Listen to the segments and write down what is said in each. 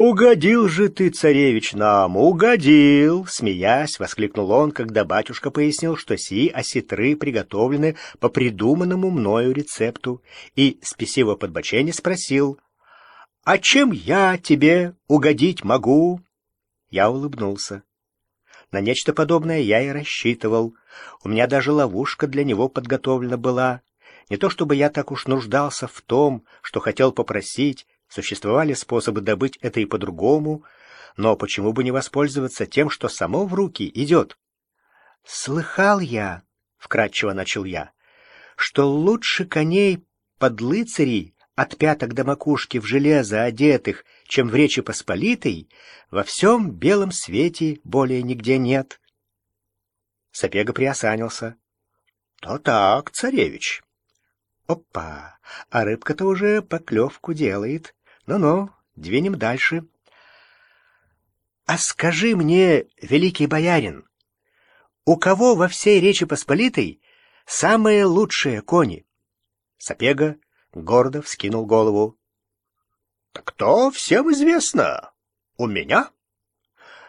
«Угодил же ты, царевич, нам, угодил!» Смеясь, воскликнул он, когда батюшка пояснил, что сии осетры приготовлены по придуманному мною рецепту, и, спесиво подбочене, спросил, «А чем я тебе угодить могу?» Я улыбнулся. На нечто подобное я и рассчитывал. У меня даже ловушка для него подготовлена была. Не то чтобы я так уж нуждался в том, что хотел попросить, Существовали способы добыть это и по-другому, но почему бы не воспользоваться тем, что само в руки идет? «Слыхал я», — вкратчиво начал я, — «что лучше коней под лыцарей от пяток до макушки в железо одетых, чем в Речи Посполитой, во всем белом свете более нигде нет». Сапега приосанился. «То так, царевич». «Опа! А рыбка-то уже поклевку делает. Ну-ну, двинем дальше. А скажи мне, великий боярин, у кого во всей Речи Посполитой самые лучшие кони? Сапега гордо вскинул голову. — Так то всем известно. У меня.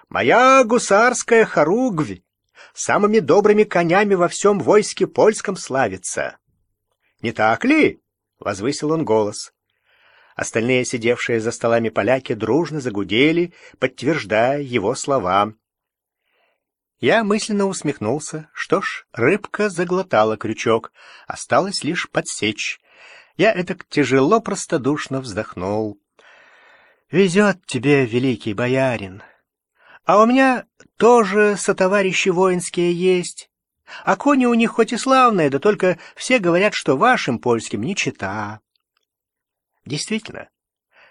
Моя гусарская хоругвь самыми добрыми конями во всем войске польском славится. — Не так ли? — возвысил он голос. Остальные, сидевшие за столами поляки, дружно загудели, подтверждая его слова. Я мысленно усмехнулся. Что ж, рыбка заглотала крючок. Осталось лишь подсечь. Я это тяжело простодушно вздохнул. «Везет тебе, великий боярин. А у меня тоже сотоварищи воинские есть. А кони у них хоть и славные, да только все говорят, что вашим польским не чита. Действительно,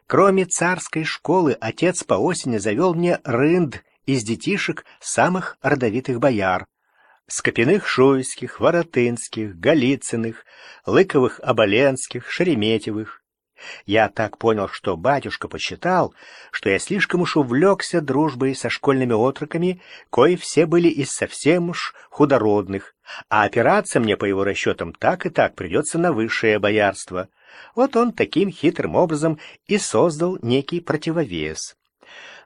кроме царской школы, отец по осени завел мне рынд из детишек самых родовитых бояр. Скопиных Шуйских, Воротынских, Голицыных, Лыковых-Оболенских, Шереметьевых. Я так понял, что батюшка посчитал, что я слишком уж увлекся дружбой со школьными отроками, кои все были из совсем уж худородных, а опираться мне, по его расчетам, так и так придется на высшее боярство — вот он таким хитрым образом и создал некий противовес.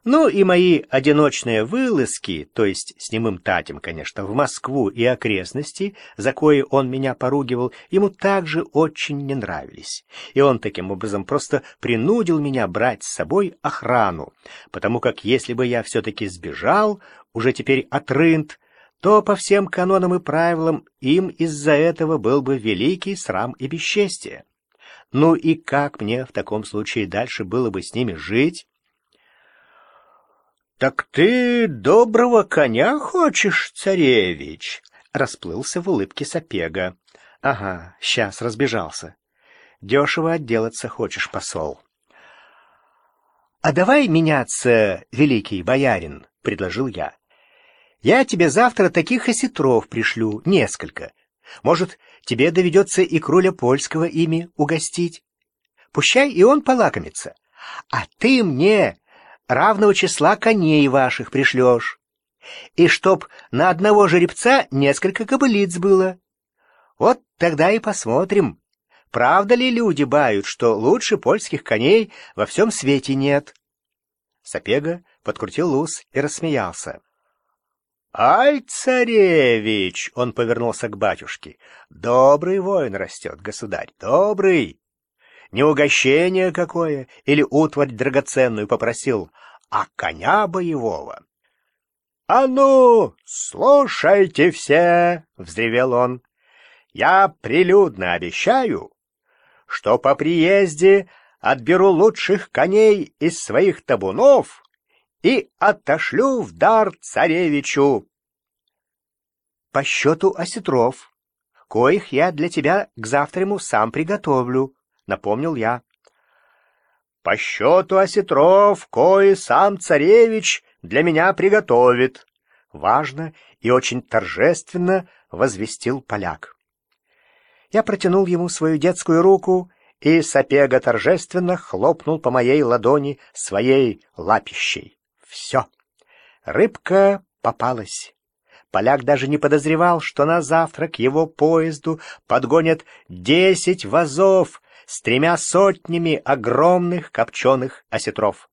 Ну и мои одиночные вылазки, то есть с немым Татем, конечно, в Москву и окрестности, за кои он меня поругивал, ему также очень не нравились. И он таким образом просто принудил меня брать с собой охрану, потому как если бы я все-таки сбежал, уже теперь от рынд, то по всем канонам и правилам им из-за этого был бы великий срам и бесчестие. Ну и как мне в таком случае дальше было бы с ними жить? — Так ты доброго коня хочешь, царевич? — расплылся в улыбке Сапега. — Ага, сейчас разбежался. Дешево отделаться хочешь, посол. — А давай меняться, великий боярин, — предложил я. — Я тебе завтра таких осетров пришлю, несколько. Может, тебе доведется и кроля польского ими угостить. Пущай и он полакомится. А ты мне равного числа коней ваших пришлешь. И чтоб на одного жеребца несколько кобылиц было. Вот тогда и посмотрим, правда ли люди бают, что лучше польских коней во всем свете нет. Сапега подкрутил ус и рассмеялся. «Ай, царевич!» — он повернулся к батюшке. «Добрый воин растет, государь, добрый! Не угощение какое или утварь драгоценную попросил, а коня боевого». «А ну, слушайте все!» — взревел он. «Я прилюдно обещаю, что по приезде отберу лучших коней из своих табунов» и отошлю в дар царевичу. По счету осетров, коих я для тебя к завтраму сам приготовлю, — напомнил я. По счету осетров, кои сам царевич для меня приготовит, — важно и очень торжественно возвестил поляк. Я протянул ему свою детскую руку, и Сапега торжественно хлопнул по моей ладони своей лапищей. Все. Рыбка попалась. Поляк даже не подозревал, что на завтрак его поезду подгонят десять вазов с тремя сотнями огромных копченых осетров.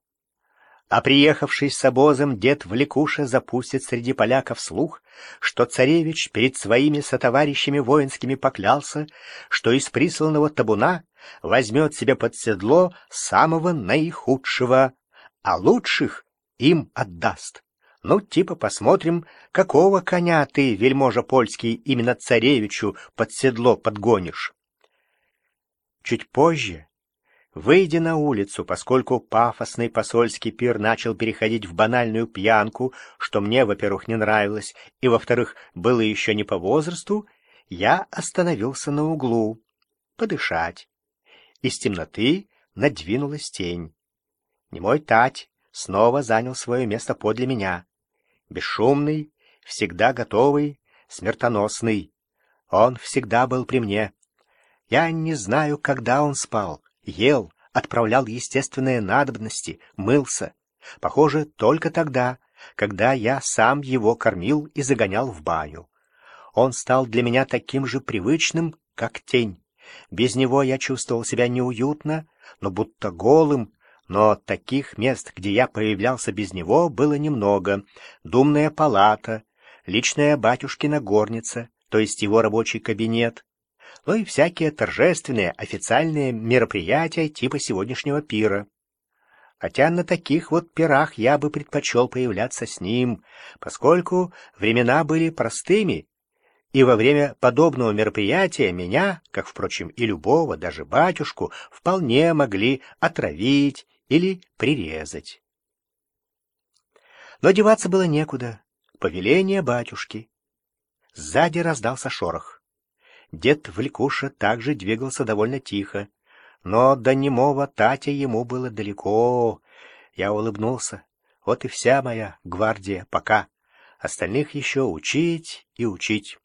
а приехавший с обозом дед Влекуша запустит среди поляков слух, что царевич перед своими сотоварищами воинскими поклялся, что из присланного табуна возьмет себе под седло самого наихудшего, а лучших им отдаст. Ну, типа посмотрим, какого коня ты, вельможа польский, именно царевичу под седло подгонишь. Чуть позже Выйдя на улицу, поскольку пафосный посольский пир начал переходить в банальную пьянку, что мне, во-первых, не нравилось, и, во-вторых, было еще не по возрасту, я остановился на углу, подышать. Из темноты надвинулась тень. Немой Тать снова занял свое место подле меня. Бесшумный, всегда готовый, смертоносный. Он всегда был при мне. Я не знаю, когда он спал ел, отправлял естественные надобности, мылся. Похоже, только тогда, когда я сам его кормил и загонял в баню. Он стал для меня таким же привычным, как тень. Без него я чувствовал себя неуютно, но будто голым, но таких мест, где я появлялся без него, было немного. Думная палата, личная батюшкина горница, то есть его рабочий кабинет, но и всякие торжественные официальные мероприятия типа сегодняшнего пира. Хотя на таких вот пирах я бы предпочел появляться с ним, поскольку времена были простыми, и во время подобного мероприятия меня, как, впрочем, и любого, даже батюшку, вполне могли отравить или прирезать. Но деваться было некуда. Повеление батюшки. Сзади раздался шорох. Дед Влькуша также двигался довольно тихо, но до немого Татя ему было далеко. Я улыбнулся. Вот и вся моя гвардия пока. Остальных еще учить и учить.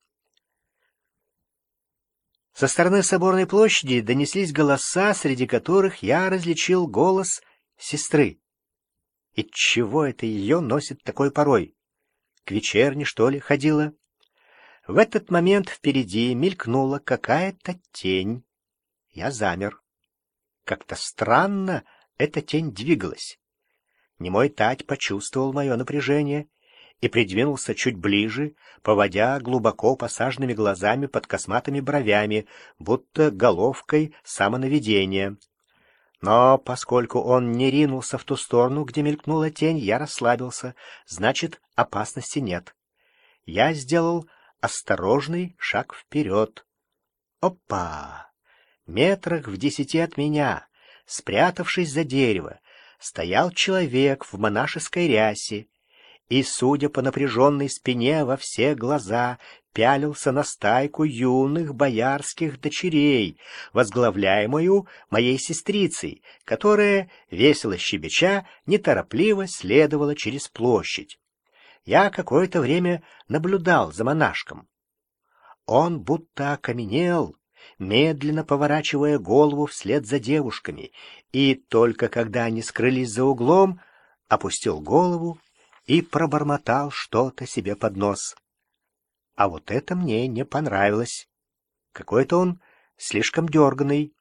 Со стороны соборной площади донеслись голоса, среди которых я различил голос сестры. И чего это ее носит такой порой? К вечерне, что ли, ходила? В этот момент впереди мелькнула какая-то тень. Я замер. Как-то странно эта тень двигалась. Немой Тать почувствовал мое напряжение и придвинулся чуть ближе, поводя глубоко посаженными глазами под косматыми бровями, будто головкой самонаведения. Но поскольку он не ринулся в ту сторону, где мелькнула тень, я расслабился, значит, опасности нет. Я сделал осторожный шаг вперед. Опа! Метрах в десяти от меня, спрятавшись за дерево, стоял человек в монашеской рясе и, судя по напряженной спине во все глаза, пялился на стайку юных боярских дочерей, возглавляемую моей сестрицей, которая, весело щебеча, неторопливо следовала через площадь я какое-то время наблюдал за монашком. Он будто окаменел, медленно поворачивая голову вслед за девушками, и только когда они скрылись за углом, опустил голову и пробормотал что-то себе под нос. А вот это мне не понравилось. Какой-то он слишком дерганный,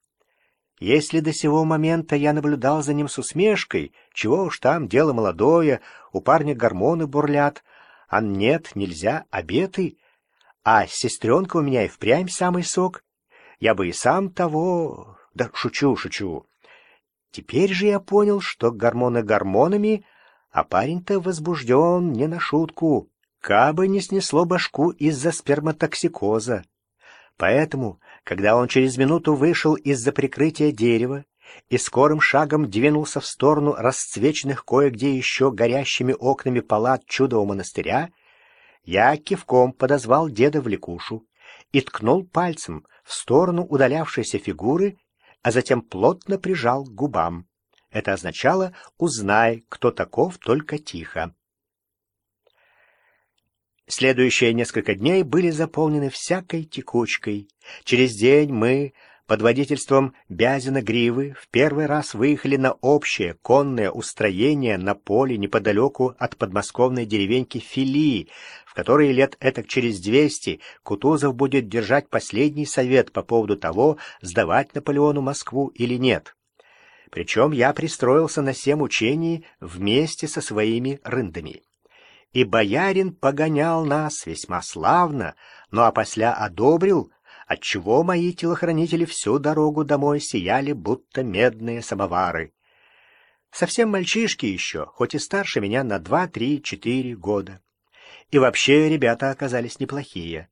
если до сего момента я наблюдал за ним с усмешкой, чего уж там, дело молодое, у парня гормоны бурлят, а нет, нельзя, обеты, а сестренка у меня и впрямь самый сок, я бы и сам того... Да шучу, шучу. Теперь же я понял, что гормоны гормонами, а парень-то возбужден не на шутку, кабы не снесло башку из-за сперматоксикоза. Поэтому когда он через минуту вышел из-за прикрытия дерева и скорым шагом двинулся в сторону расцвеченных кое-где еще горящими окнами палат чудового монастыря, я кивком подозвал деда в ликушу и ткнул пальцем в сторону удалявшейся фигуры, а затем плотно прижал к губам. Это означало «узнай, кто таков, только тихо». Следующие несколько дней были заполнены всякой текучкой. Через день мы, под водительством Бязина Гривы, в первый раз выехали на общее конное устроение на поле неподалеку от подмосковной деревеньки Филии, в которой лет этак через двести Кутузов будет держать последний совет по поводу того, сдавать Наполеону Москву или нет. Причем я пристроился на семь учений вместе со своими рындами. И боярин погонял нас весьма славно, но опосля одобрил, отчего мои телохранители всю дорогу домой сияли, будто медные самовары. Совсем мальчишки еще, хоть и старше меня на два, три, четыре года. И вообще ребята оказались неплохие.